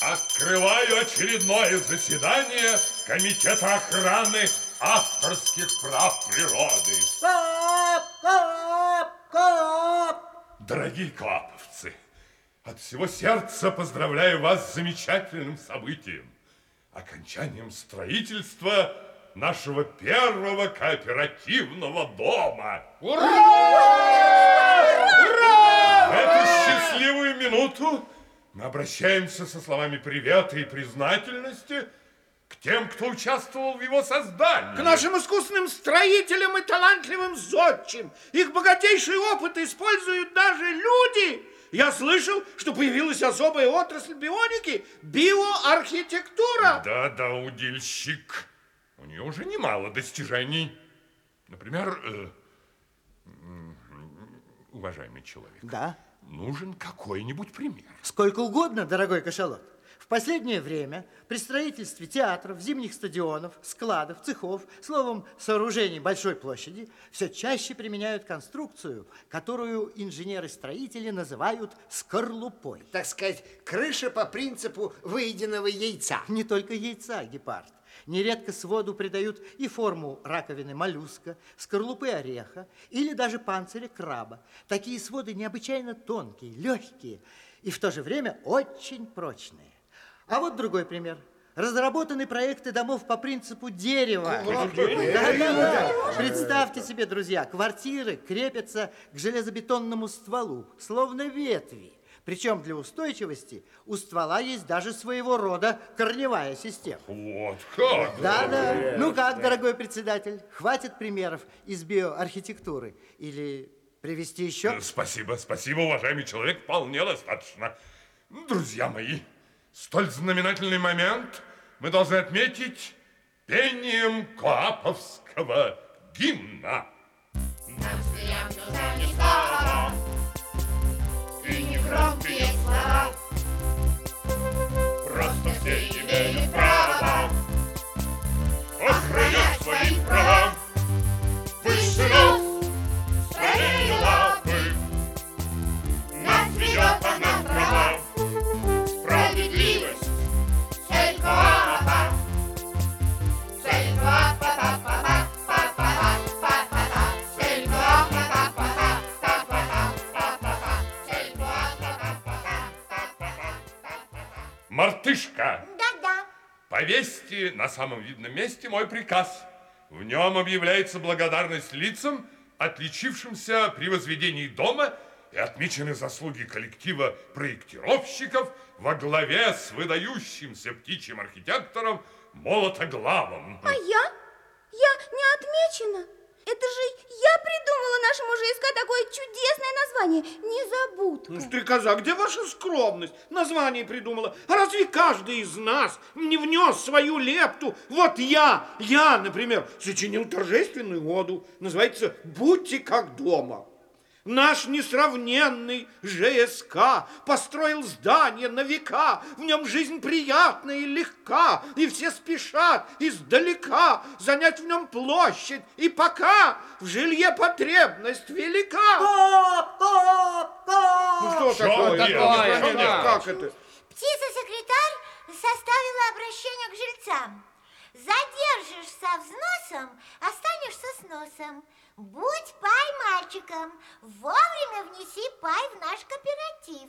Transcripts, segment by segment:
Открываю очередное заседание Комитета охраны авторских прав природы. Коп, коп, коп. Дорогие клаповцы, от всего сердца поздравляю вас с замечательным событием. Окончанием строительства нашего первого кооперативного дома. Ура! В эту счастливую минуту мы обращаемся со словами привета и признательности к тем, кто участвовал в его создании. К нашим искусственным строителям и талантливым зодчим. Их богатейший опыт используют даже люди. Я слышал, что появилась особая отрасль бионики – биоархитектура. Да-да, удильщик. У нее уже немало достижений. Например, э, уважаемый человек. Да? Нужен какой-нибудь пример. Сколько угодно, дорогой кашалот. Последнее время при строительстве театров, зимних стадионов, складов, цехов, словом, сооружений большой площади, все чаще применяют конструкцию, которую инженеры-строители называют скорлупой. Так сказать, крыша по принципу выеденного яйца. Не только яйца, гепард. Нередко своду придают и форму раковины моллюска, скорлупы ореха или даже панциря краба. Такие своды необычайно тонкие, легкие и в то же время очень прочные. А вот другой пример. Разработаны проекты домов по принципу дерева. Да-да-да. Представьте себе, друзья, квартиры крепятся к железобетонному стволу, словно ветви. Причем для устойчивости у ствола есть даже своего рода корневая система. Вот как? Да-да. Ну как, дорогой председатель, хватит примеров из биоархитектуры? Или привести еще? Спасибо, спасибо, уважаемый человек, вполне достаточно. Друзья мои, столь знаменательный момент мы должны отметить пением Клаповского гимна. Нам всем нужна не слава, и не громкие слова. Просто все имеют право Мартышка, Да-да. повесьте на самом видном месте мой приказ. В нем объявляется благодарность лицам, отличившимся при возведении дома и отмечены заслуги коллектива проектировщиков во главе с выдающимся птичьим архитектором Молотоглавом. А я? Я не отмечена. Это же я придумала нашему ЖСК такое чудесное название. Незабудка. Ну, стрекоза, где ваша скромность? Название придумала. А разве каждый из нас не внес свою лепту? Вот я, я, например, сочинил торжественную оду. Называется «Будьте как дома». Наш несравненный ЖСК построил здание на века. В нем жизнь приятна и легка, и все спешат издалека занять в нем площадь. И пока в жилье потребность велика. Коп, коп, КОАПП! Ну что Что такое? такое? Что такое? Как это? Птица-секретарь составила обращение к жильцам. Задержишься со взносом, останешься с носом. Будь пай мальчиком, вовремя внеси пай в наш кооператив.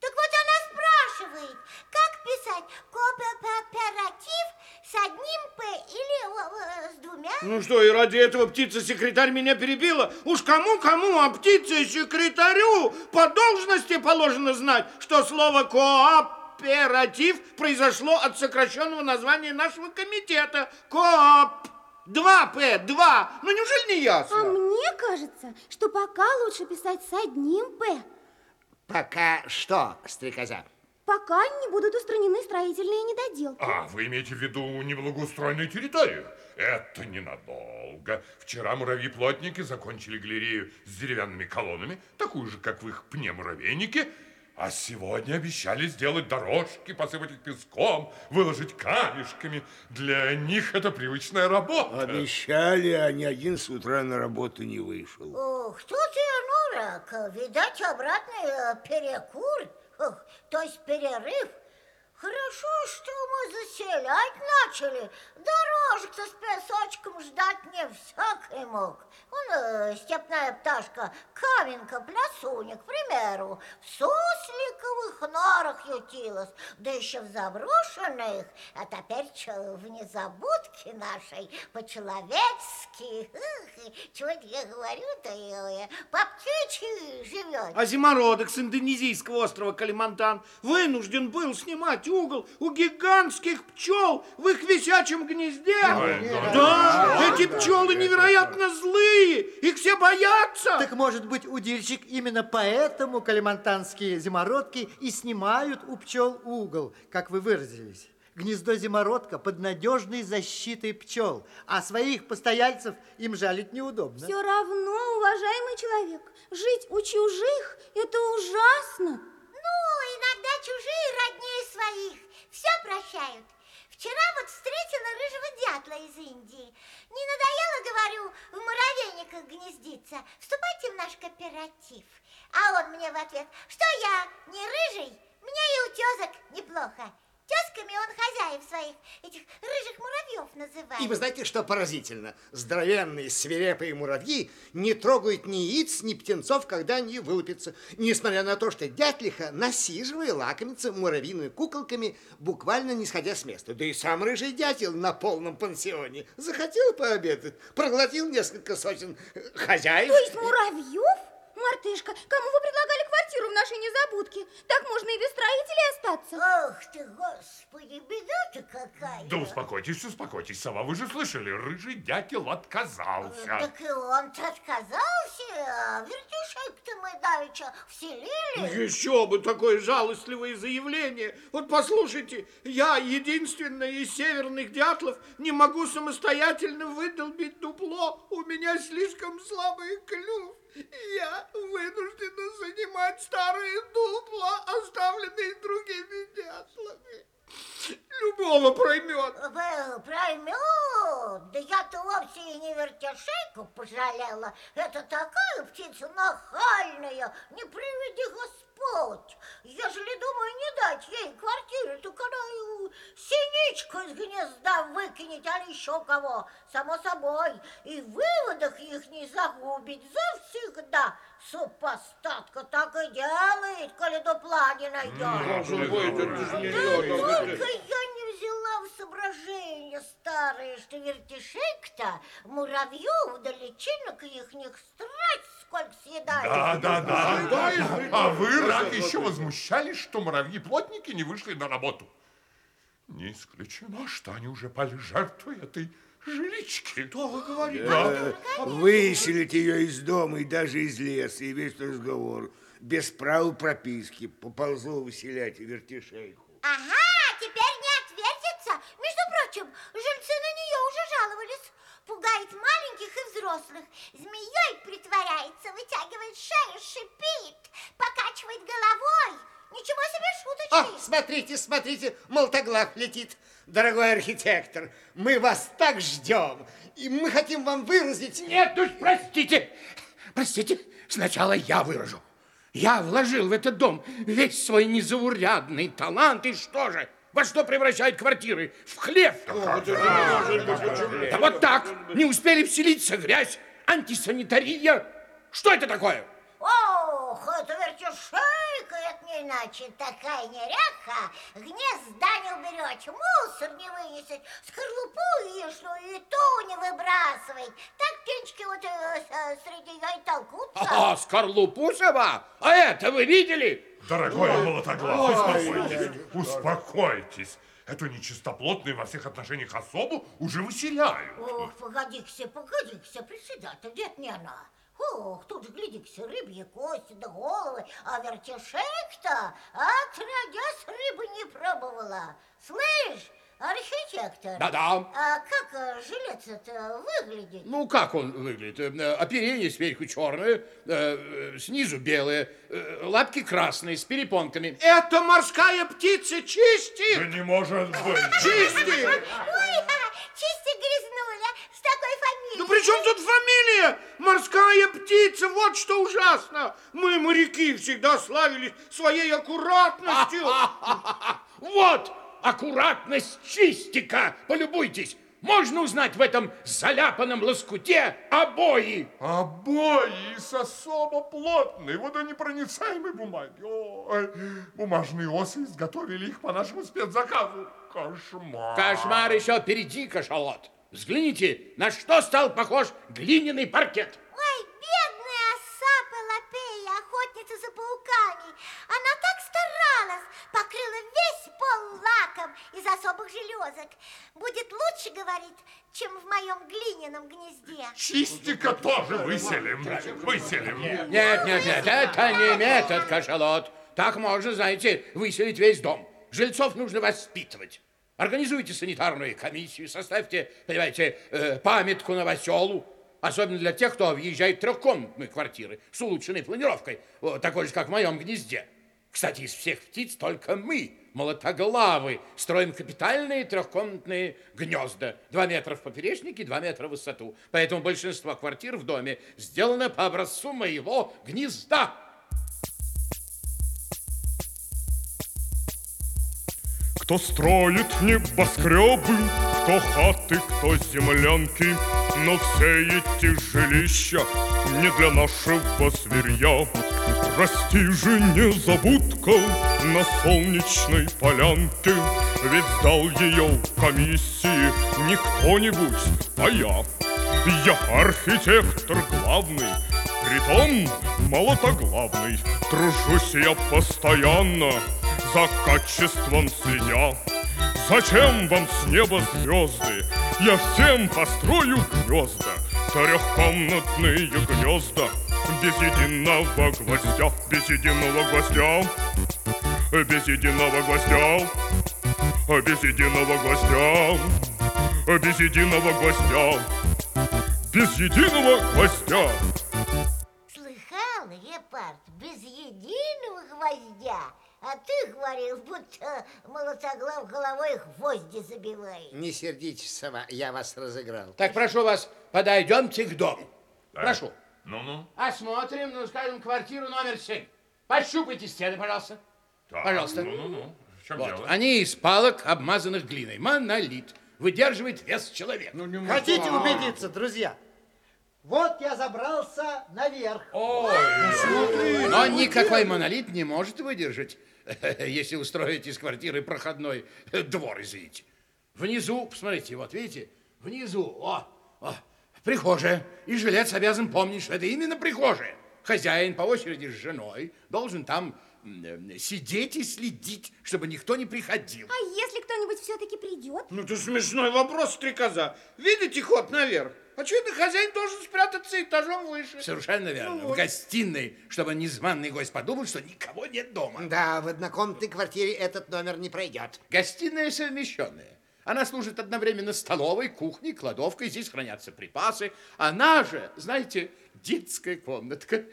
Так вот она спрашивает, как писать кооператив с одним П или э, с двумя? Ну что, и ради этого птица-секретарь меня перебила? Уж кому-кому, а птице-секретарю по должности положено знать, что слово «кооператив» произошло от сокращенного названия нашего комитета. КОАПП. Два П, два. Ну неужели не А ясно? мне кажется, что пока лучше писать с одним П, Пока что, стрекоза? пока не будут устранены строительные недоделки. А, вы имеете в виду неблагоустроенную территорию? Это ненадолго. Вчера муравьи-плотники закончили галерею с деревянными колоннами, такую же, как в их пне-муравейнике, а сегодня обещали сделать дорожки, посыпать их песком, выложить камешками. Для них это привычная работа. Обещали, а ни один с утра на работу не вышел. Ох, тут и Нурак, видать, обратный э, перекур, то есть перерыв. Хорошо, что мы заселять начали? Дорожек-то с песочком ждать не всякий мог. Вон э, степная пташка Каменка Плясуня, к примеру, в сусликовых норах ютилась, да еще в заброшенных, а теперь в незабудке нашей по-человечески. Эх, Чего это я говорю-то, по птичьи живет. А зимородок с индонезийского острова Калимантан вынужден был снимать угол у гигантских пчел в их висячем гнезде. Ой, да. Да, эти пчелы невероятно злые, их все боятся. Так может быть, удильщик именно поэтому калимантанские зимородки и снимают у пчел угол, как вы выразились. Гнездо зимородка под надежной защитой пчел, а своих постояльцев им жалить неудобно. Все равно, уважаемый человек, жить у чужих – это ужасно. Ну, иногда чужие роднее своих. Все прощают. Вчера вот встретила рыжего дятла из Индии. Не надоело, говорю, в муравейниках гнездиться. Вступайте в наш кооператив. А он мне в ответ, что я не рыжий, мне и утезок неплохо. Тезками он хозяев своих, этих рыжих муравьев называет. И вы знаете, что поразительно? Здоровенные свирепые муравьи не трогают ни яиц, ни птенцов, когда они вылупятся. Несмотря на то, что дятлиха насиживая лакомится муравьиными куколками, буквально не сходя с места. Да и сам рыжий дятел на полном пансионе захотел пообедать, проглотил несколько сотен хозяев. То есть муравьев? Мартышка, кому вы предлагали квартиру в нашей незабудке? Так можно и без строителей остаться. Ох ты, господи, беда-то какая. Да успокойтесь, успокойтесь, сова, вы же слышали, рыжий дятел отказался. Так и он-то отказался, а вертишек-то мы давеча вселили. Еще бы такое жалостливое заявление. Вот послушайте, я единственная из северных дятлов не могу самостоятельно выдолбить дупло. У меня слишком слабый клюв. Я вынуждена занимать старые дупла, оставленные другими дятлами. Любого проймет. Проймет. Да я-то вовсе и не вертяшейку пожалела. Это такая птица нахальная, не приведи Господь. Ежели, думаю, не дать ей квартиру, то и синичку из гнезда выкинет, а еще кого, само собой. И в выводах их не загубить завсегда. Супостатка так и делает, коли дупла не найдет. Да то, только я не взяла в соображение старые, что вертишек-то муравьев да личинок ихних страсть сколько съедает. Да, да, да. Да. А вы, рак, еще возмущались, что муравьи-плотники не вышли на работу. Не исключено, что они уже пали жертвой этой жилички. Что вы говорите? Да. Выселить ее из дома и даже из леса, и весь разговор. Без права прописки поползло выселять вертишейку. Ага, теперь не отвертится. Между прочим, жильцы на нее уже жаловались. Пугает маленьких и взрослых. Змеей притворяется, вытягивает шею, шипит, покачивает головой. Ничего себе О, шуточки. смотрите, смотрите, молотоглав летит. Дорогой архитектор, мы вас так ждем. И мы хотим вам выразить... Нет, уж простите, простите, сначала я выражу. Я вложил в этот дом весь свой незаурядный талант, и что же? Во что превращают квартиры? В хлев. Да вот так, не успели вселиться, грязь, антисанитария. Что это такое? Ох, это вертишейка, это не иначе такая неряха. Гнезда не уберечь, мусор не вынесет, скорлупу яичную и ту не выбрасывает. Так птички вот э, с- среди ее и толкутся. А, скорлупу сова? А это вы видели? Дорогой Молотоглав, успокойтесь, успокойтесь. Эту нечистоплотную во всех отношениях особу уже выселяют. Ох, погоди-ка, погоди-ка, председатель, нет, не она. Ох, тут же, гляди-ка, рыбьи кости да головы, а вертишек-то отродясь рыбы не пробовала. Слышь, архитектор, Да-да. а как э, жилец-то выглядит? Ну, как он выглядит? Э, Оперение сверху черное, э, э, снизу белое, э, лапки красные, с перепонками. Это морская птица чисти. Да не может быть. Чисти. Ой, чисто грязнуля, с такой фамилией. Да при чем тут фамилия? Морская птица, вот что ужасно. Мы, моряки, всегда славились своей аккуратностью. Вот, аккуратность чистика. Полюбуйтесь. Можно узнать в этом заляпанном лоскуте обои. Обои с особо плотной, водонепроницаемой бумаги. Ой, бумажные осы изготовили их по нашему спецзаказу. Кошмар. Кошмар еще впереди, кашалот. Взгляните, на что стал похож глиняный паркет. Ой, бедная оса Пелопея, охотница за пауками. Железок. Будет лучше, говорит, чем в моем глиняном гнезде. Чистика тоже выселим. Выселим. Нет, нет, нет, это не метод, кашалот. Так можно, знаете, выселить весь дом. Жильцов нужно воспитывать. Организуйте санитарную комиссию, составьте, понимаете, э, памятку новоселу. Особенно для тех, кто въезжает в трехкомнатные квартиры с улучшенной планировкой, такой же, как в моем гнезде. Кстати, из всех птиц только мы, молотоглавы, строим капитальные трехкомнатные гнезда. Два метра в поперечнике, два метра в высоту. Поэтому большинство квартир в доме сделано по образцу моего гнезда. Кто строит небоскребы, кто хаты, кто землянки, но все эти жилища не для нашего зверья. Расти же незабудка на солнечной полянке, ведь сдал ее комиссии не кто-нибудь, а я. Я архитектор главный, притом молотоглавный. Тружусь я постоянно, за качеством следя. Зачем вам с неба звезды? Я всем построю гнезда, трехкомнатные гнезда, без единого гвоздя, без единого гвоздя, без единого гвоздя, без единого гвоздя, без единого гвоздя, без единого гвоздя. Слыхал, Гепард, без единого гвоздя. А ты говорил, будто молотоглав головой гвозди забивает. Не сердитесь, сова, я вас разыграл. Так, прошу вас, подойдемте к дому. Прошу. Ну-ну. Осмотрим, ну, скажем, квартиру номер семь. Пощупайте стены, пожалуйста. Так, Пожалуйста. Ну-ну-ну. В чем Вот. дело? Они из палок, обмазанных глиной. Монолит. Выдерживает вес человека. Хотите убедиться, друзья? Вот я забрался наверх. Но никакой монолит не может выдержать, если устроить из квартиры проходной двор, извините. Внизу, посмотрите, вот видите, внизу, о, о, прихожая. И жилец обязан помнить, что это именно прихожая. Хозяин по очереди с женой должен там э, сидеть и следить, чтобы никто не приходил. А если кто-нибудь все-таки придет? Ну, это смешной вопрос, стрекоза. Видите ход наверх? Очевидно, хозяин должен спрятаться этажом выше. Совершенно верно. Ну В вот. гостиной, чтобы незваный гость подумал, что никого нет дома. Да, в однокомнатной квартире этот номер не пройдет. Гостиная совмещенная. Она служит одновременно столовой, кухней, кладовкой. Здесь хранятся припасы. Она же, знаете, детская комнатка.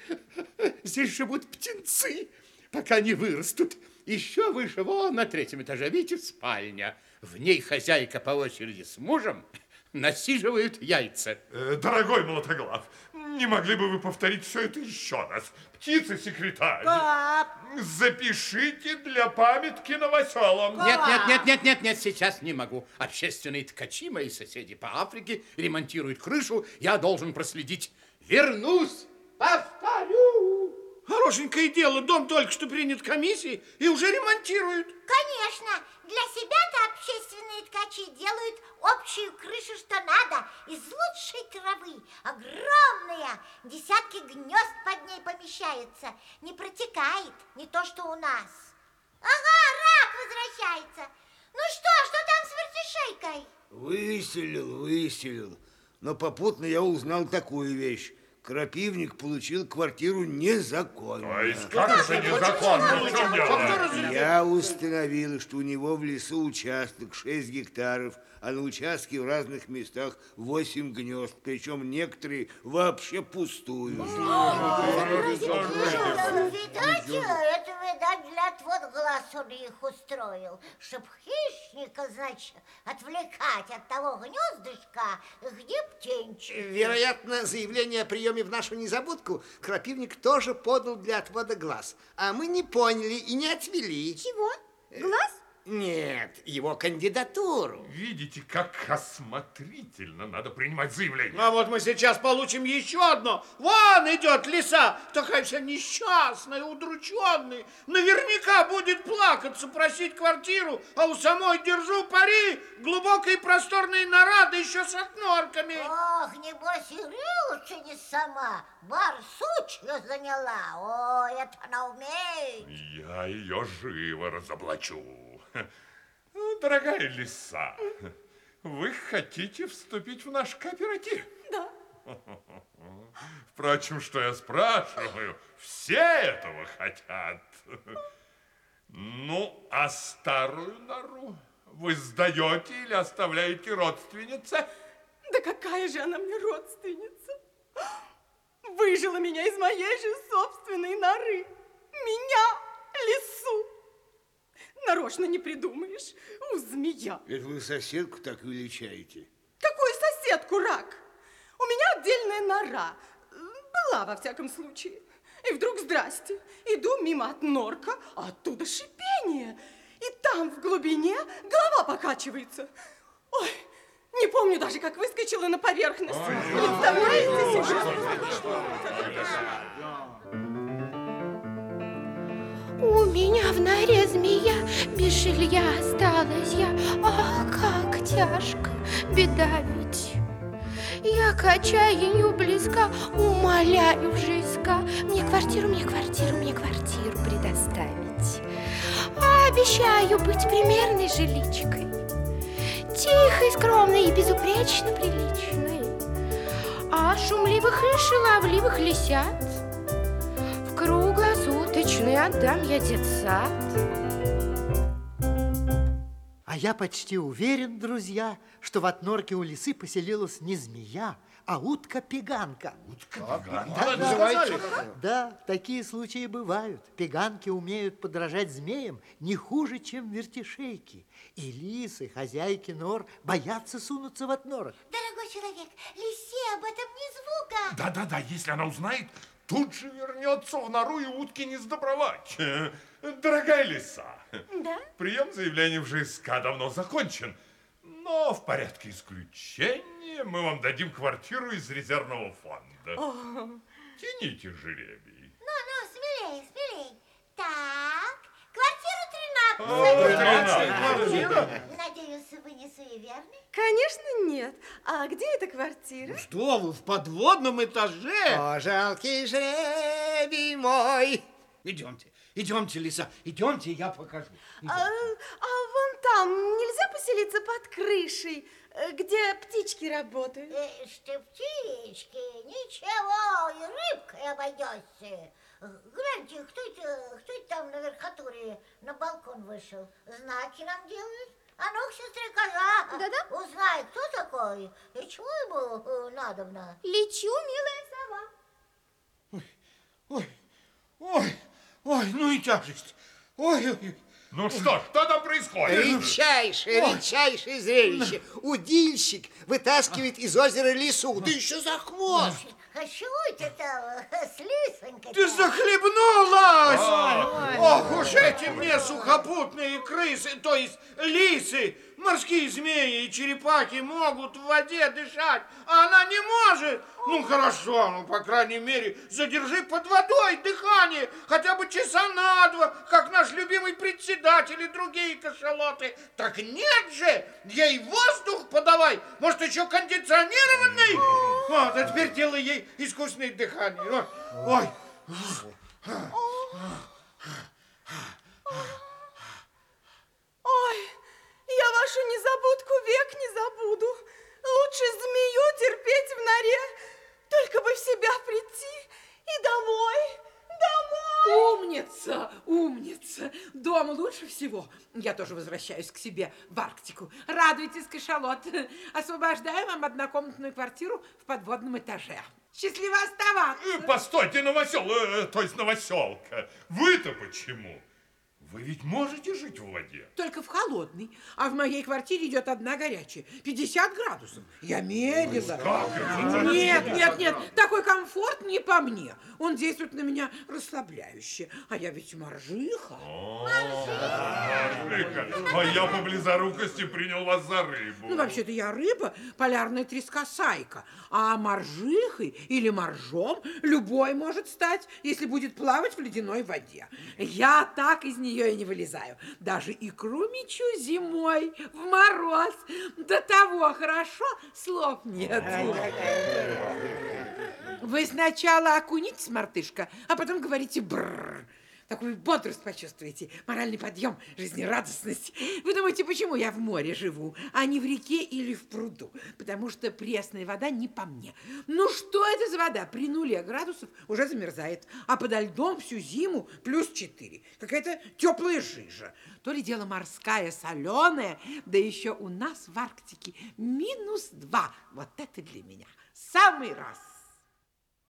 Здесь живут птенцы, пока не вырастут. Еще выше, вон на третьем этаже, видите, спальня. В ней хозяйка по очереди с мужем насиживают яйца. Э, Дорогой Молотоглав, не могли бы вы повторить все это еще раз? Птица-секретарь, Пап, запишите для памятки новоселам. Нет, нет, нет, нет, нет, нет, сейчас не могу. Общественные ткачи, мои соседи по Африке, ремонтируют крышу. Я должен проследить. Вернусь, повторю. Хорошенькое дело, дом только что принят комиссией и уже ремонтируют. Конечно, для себя-то общественные ткачи делают общую крышу, что надо, из лучшей травы, огромная, десятки гнезд под ней помещается, не протекает, не то что у нас. Ага, рак возвращается. Ну что, что там с вертишейкой? Выселил, выселил. Но попутно я узнал такую вещь. Крапивник получил квартиру незаконно. То есть как это незаконно? В чем дело? Я установил, что у него в лесу участок 6 гектаров, а на участке в разных местах 8 гнезд, причем некоторые вообще пустую. Видать, видать, для отвод глаз он их устроил, чтоб хищника, значит, отвлекать от того гнездышка, где птенчик. Вероятно, заявление о приеме в нашу незабудку крапивник тоже подал для отвода глаз. А мы не поняли и не отвели. Чего? Глаз? Нет, его кандидатуру. Видите, как осмотрительно надо принимать заявление. А вот мы сейчас получим еще одно. Вон идет лиса, такая вся несчастная, удрученная. Наверняка будет плакаться, просить квартиру, а у самой держу пари, просторная нора, да еще с отнорками. Ох, небось и рылся не сама, барсучья заняла. Ой, это она умеет. Я ее живо разоблачу. Дорогая лиса, вы хотите вступить в наш кооператив? Да. Впрочем, что я спрашиваю, все этого хотят. Ну, а старую нору вы сдаете или оставляете родственнице? Да какая же она мне родственница? Выжила меня из моей же собственной норы. Меня, лису. Нарочно не придумаешь. У, змея. Это вы соседку так величаете? Какую соседку, рак? У меня отдельная нора. Была, во всяком случае. И вдруг, здрасте, иду мимо от норка, а оттуда шипение. И там, в глубине, голова покачивается. Ой, не помню даже, как выскочила на поверхность. Представляете У меня в норе змея, без жилья осталась я. Ах, как тяжко, беда ведь. Я к отчаянию близка, умоляю жизнька, Мне квартиру, мне квартиру, мне квартиру предоставить. Обещаю быть примерной жиличкой, Тихой, скромной и безупречно приличной. А шумливых и шаловливых лисят отдам я детсад. А я почти уверен, друзья, что в отнорке у лисы поселилась не змея, а утка-пеганка. Да, называйте. Да, такие случаи бывают. Пеганки умеют подражать змеям не хуже, чем вертишейки. И лисы, хозяйки нор, боятся сунуться в отнорок. Дорогой человек, лисе об этом ни звука. Да-да-да, если она узнает, тут же вернется в нору и утки не сдобровать. Дорогая лиса, Да? прием заявлений в ЖСК давно закончен, но в порядке исключения мы вам дадим квартиру из резервного фонда. Тяните жеребий. Ну-ну, смелей, смелей. Так, квартиру 13. Надеюсь, вы не суеверны? Конечно, нет. А где эта квартира? Что вы, в подводном этаже? О, жалкий жребий мой. Идемте, идемте, лиса, идемте, я покажу. А, а вон там нельзя поселиться под крышей, э, где птички работают? Ишь ты, птички, ничего, и рыбкой обойдешься. Гляньте, кто это, кто это там на верхотуре на балкон вышел? Знаки нам делают? А ну, сестрикоза, Да-да. узнай, кто такой и чего ему э, надобно. Лечу, милая сова. Ой, ой, ой, ну и тяжесть. Ой, ой, ой. Ну что, что там происходит? Редчайшее, редчайшее зрелище. Удильщик вытаскивает из озера лису, да еще за хвост. А чего это там с лисонькой Ты захлебнулась! Ох уж эти мне сухопутные крысы, то есть лисы, морские змеи и черепахи могут в воде дышать, а она не может. Ну хорошо, ну по крайней мере задержи под водой дыхание хотя бы часа на два, как наш любимый председатель и другие кашалоты. Так нет же, ей воздух подавай, может еще кондиционированный. Вот, а теперь делай ей искусственное дыхание. Ой, Ой. Ой, я вашу незабудку век не забуду. Лучше змею терпеть в норе, только бы в себя прийти и домой, домой. Умница, умница. Дом лучше всего. Я тоже возвращаюсь к себе в Арктику. Радуйтесь, кашалот. Освобождаю вам однокомнатную квартиру в подводном этаже. Счастливо оставаться. Э, Постойте, новосел, э, то есть новоселка. Вы-то почему? Вы ведь можете жить в воде? Только в холодной. А в моей квартире идет одна горячая. 50 градусов. Я мерила. Как это? Нет, нет, нет. Такой комфорт не по мне. Он действует на меня расслабляюще. А я ведь моржиха. Моржика. А я по близорукости принял вас за рыбу. Ну, вообще-то я рыба, полярная трескосайка. А моржихой или моржом любой может стать, если будет плавать в ледяной воде. Я так из нее и не вылезаю. Даже икру мечу зимой, в мороз. До того хорошо, слов нет. Вы сначала окунитесь, мартышка, а потом говорите бррр. Такую бодрость почувствуете, моральный подъем, жизнерадостность. Вы думаете, почему я в море живу, а не в реке или в пруду? Потому что пресная вода не по мне. Ну что это за вода? При нуле градусов уже замерзает, а подо льдом всю зиму плюс 4. Какая-то теплая жижа. То ли дело морская, соленая, да еще у нас в Арктике минус 2. Вот это для меня самый раз.